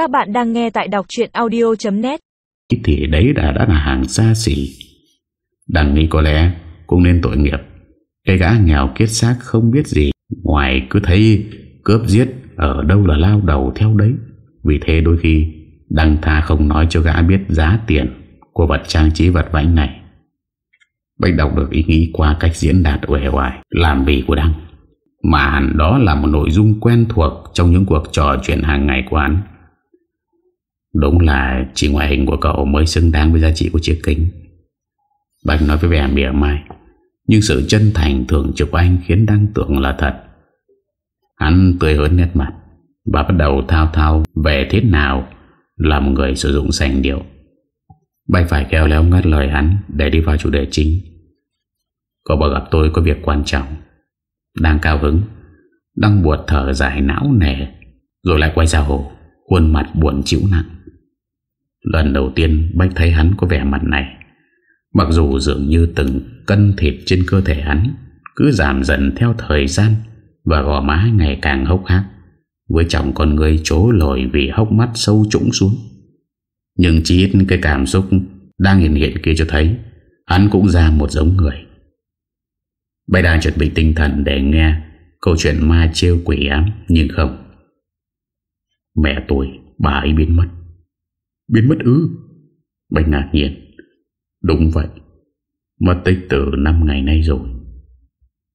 Các bạn đang nghe tại đọc chuyện audio.net Thì đấy đã đã là hàng xa xỉ. Đằng nghĩ có lẽ cũng nên tội nghiệp. Cái gã nghèo kiết xác không biết gì. Ngoài cứ thấy cướp giết Ở đâu là lao đầu theo đấy. Vì thế đôi khi Đăng tha không nói cho gã biết giá tiền Của vật trang trí vật vãnh này. Bách đọc được ý nghĩ qua cách diễn đạt uể oải Làm bì của Đăng. Mà hẳn đó là một nội dung quen thuộc Trong những cuộc trò chuyện hàng ngày của hắn. Đúng là chỉ ngoại hình của cậu mới xứng đáng với giá trị của chiếc kính. Bạch nói với vẻ mỉa mai, Nhưng sự chân thành thường trực của anh khiến Đăng tưởng là thật. Hắn tươi hớn nét mặt Và bắt đầu thao thao về thế nào Là một người sử dụng sành điệu. Bạch phải kéo léo ngắt lời hắn Để đi vào chủ đề chính. Cậu bảo gặp tôi có việc quan trọng, Đang cao hứng, Đang buột thở dài não nề, Rồi lại quay ra hồ, Khuôn mặt buồn chịu nặng. Lần đầu tiên Bách thấy hắn có vẻ mặt này. Mặc dù dường như từng cân thịt trên cơ thể hắn Cứ giảm dần theo thời gian Và gò má ngày càng hốc hác, Với chồng con người trố lồi Vì hốc mắt sâu trũng xuống. Nhưng chỉ ít cái cảm xúc Đang hiện hiện kia cho thấy Hắn cũng ra một giống người. Bách đang chuẩn bị tinh thần để nghe Câu chuyện ma trêu quỷ ám, Nhưng không. Mẹ tôi, bà ấy biến mất. Biến mất ư? Bạch ngạc nhiên. Đúng vậy. Mất tích từ 5 ngày nay rồi.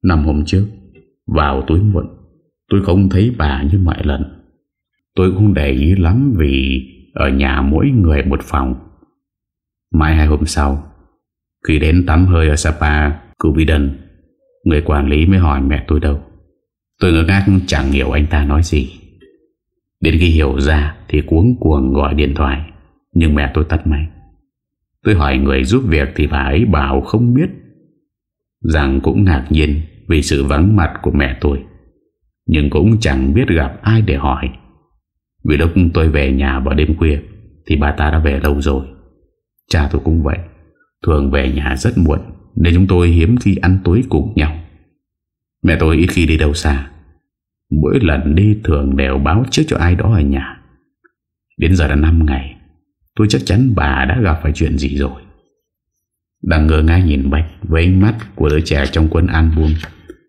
Năm hôm trước, Vào tối muộn, Tôi không thấy bà như mọi lần. Tôi cũng để ý lắm vì Ở nhà mỗi người một phòng. Mai hai hôm sau, Khi đến tắm hơi ở Sapa Cubidon Người quản lý mới hỏi mẹ tôi đâu. Tôi ngỡ ngác chẳng hiểu anh ta nói gì. Đến khi hiểu ra Thì cuống cuồng gọi điện thoại. Nhưng mẹ tôi tắt máy. Tôi hỏi người giúp việc thì bà ấy bảo không biết. Rằng cũng ngạc nhiên Vì sự vắng mặt của mẹ tôi. Nhưng cũng chẳng biết gặp ai để hỏi. Vì lúc tôi về nhà vào đêm khuya Thì bà ta đã về lâu rồi. Cha tôi cũng vậy. Thường về nhà rất muộn Nên chúng tôi hiếm khi ăn tối cùng nhau. Mẹ tôi ít khi đi đâu xa. Mỗi lần đi thường đều báo trước cho ai đó ở nhà. Đến giờ đã 5 ngày. Tôi chắc chắn bà đã gặp phải chuyện gì rồi. Đang ngơ ngay nhìn Bạch Với ánh mắt của đứa trẻ trong quân album.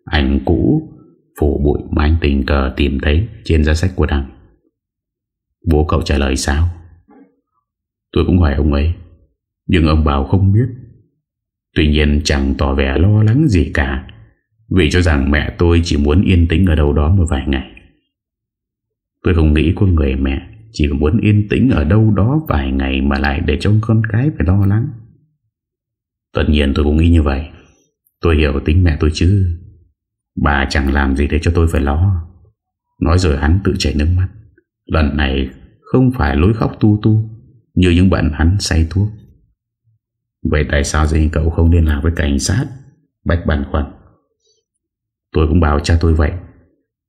Ảnh cũ, Phủ bụi mà anh tình cờ tìm thấy Trên giá sách của Đăng Bố cậu trả lời sao? Tôi cũng hỏi ông ấy, Nhưng ông bảo không biết. Tuy nhiên chẳng tỏ vẻ lo lắng gì cả, Vì cho rằng mẹ tôi chỉ muốn yên tĩnh ở đâu đó một vài ngày. Tôi không nghĩ có người mẹ chỉ muốn yên tĩnh ở đâu đó vài ngày Mà lại để trông con cái phải lo lắng. Tất nhiên tôi cũng nghĩ như vậy. Tôi hiểu tính mẹ tôi chứ. Bà chẳng làm gì để cho tôi phải lo. Nói rồi hắn tự chảy nước mắt. Lần này không phải lối khóc tu tu, Như những bạn hắn say thuốc. Vậy tại sao dì cậu không liên lạc với cảnh sát? Bách băn khoăn Tôi cũng bảo cha tôi vậy.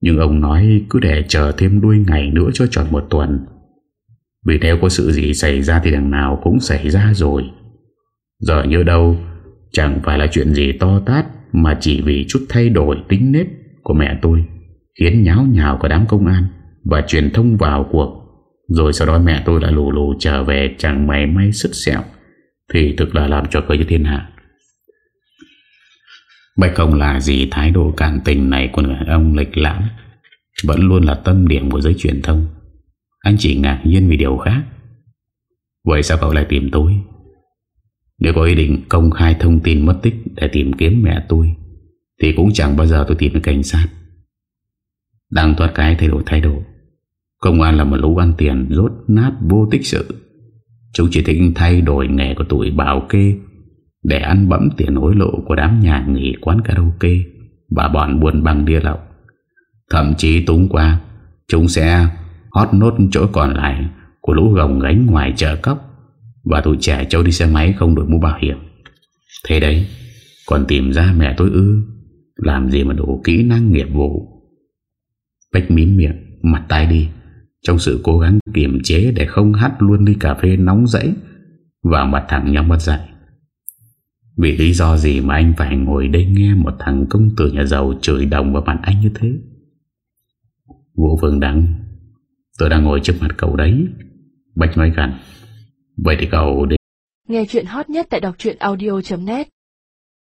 Nhưng ông nói cứ để chờ thêm đuôi ngày nữa cho tròn một tuần. Vì nếu có sự gì xảy ra thì đằng nào cũng xảy ra rồi. Giờ như đâu, Chẳng phải là chuyện gì to tát Mà chỉ vì chút thay đổi tính nết của mẹ tôi Khiến nháo nhào cả đám công an Và truyền thông vào cuộc. Rồi sau đó mẹ tôi đã lù lù trở về Chẳng mày may sức sẹo, Thì thực là làm cho cười như thiên hạ. Bạch không là gì thái độ cản tình này của người ông lịch lãm. Vẫn luôn là tâm điểm của giới truyền thông. Anh chỉ ngạc nhiên vì điều khác. Vậy sao cậu lại tìm tôi? Nếu có ý định công khai thông tin mất tích Để tìm kiếm mẹ tôi, Thì cũng chẳng bao giờ tôi tìm được cảnh sát. Đang thoát cái thay đổi thái độ, Công an là một lũ ăn tiền Rốt nát vô tích sự. Chúng chỉ thích thay đổi nghề của tuổi bảo kê để ăn bẫm tiền hối lộ của đám nhà nghỉ quán karaoke và bọn buôn bằng đĩa lậu. Thậm chí túng qua, chúng sẽ hót nốt chỗ còn lại của lũ gồng gánh ngoài chợ cốc và tụi trẻ châu đi xe máy không đổi mũ bảo hiểm. Thế đấy, còn tìm ra mẹ tôi ư, làm gì mà đủ kỹ năng nghiệp vụ. Bách mím miệng, mặt tay đi, trong sự cố gắng kiềm chế để không hắt luôn ly cà phê nóng dãy vào mặt thằng nhóc mất dạy. Vì lý do gì mà anh phải ngồi đây nghe một thằng công tử nhà giàu chửi đồng vào mặt anh như thế? Vũ Phương Đăng Tôi đang ngồi trước mặt cậu đấy. Bạch nói gần Vậy thì cậu đi Nghe chuyện hot nhất tại đọc audio.net